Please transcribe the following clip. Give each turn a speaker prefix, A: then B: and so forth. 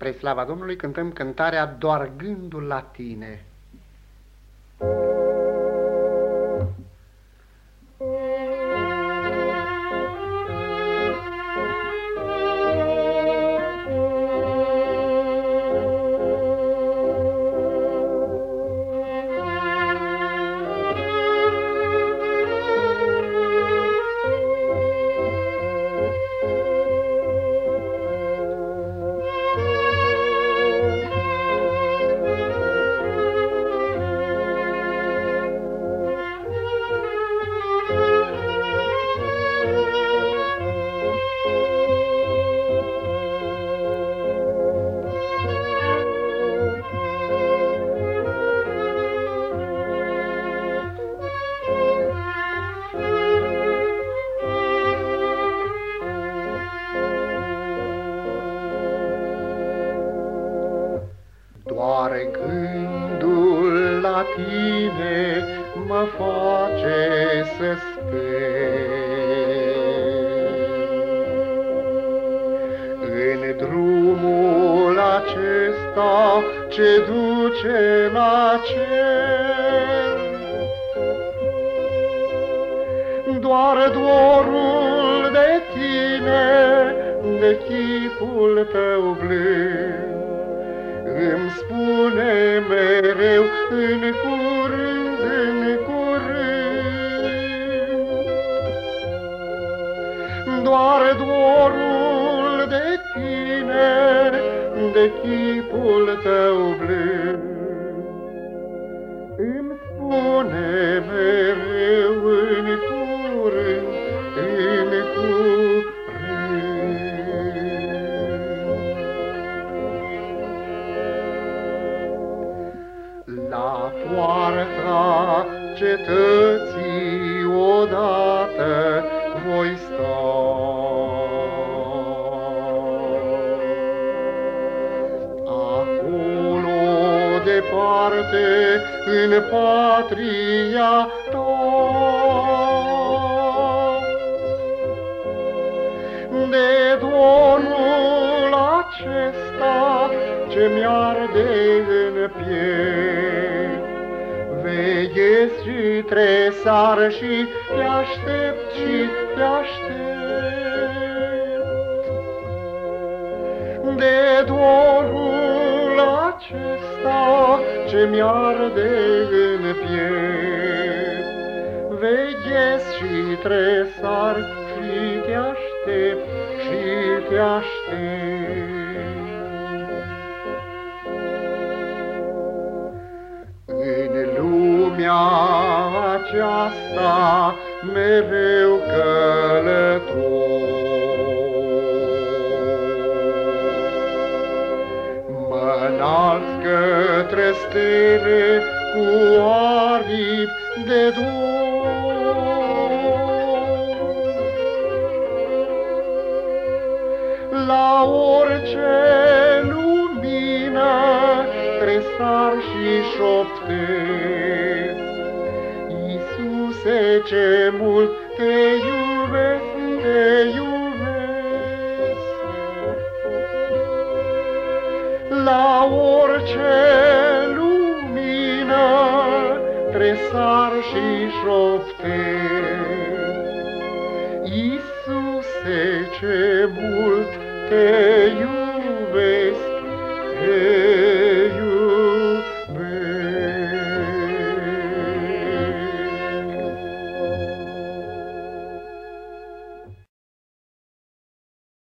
A: Spre slava Domnului cântăm cântarea Doar gândul la tine. Doar gândul la tine mă face să sper. În drumul acesta ce duce la cer, doar dorul de tine, de chipul tău blând, îmi spune mereu în curând, în curând. Doar dorul de tine, de chipul tău blând, îmi spune mereu cetății odată voi sta. Acolo departe, în patria ta, de dorul acesta ce mi-arde în piept. Veghez și tresar și te aștept și te aștept. De dorul acesta ce mi-arde în piept. Veghez și tresar și te aștept și te aștept. Aceasta mereu călător. Mă înalț către stele cu aripi de dor. La orice și șoptesc. Iisuse, ce mult te iubesc, te iubesc. La orice lumină tresar și șoptesc. Iisuse, ce mult te iubesc.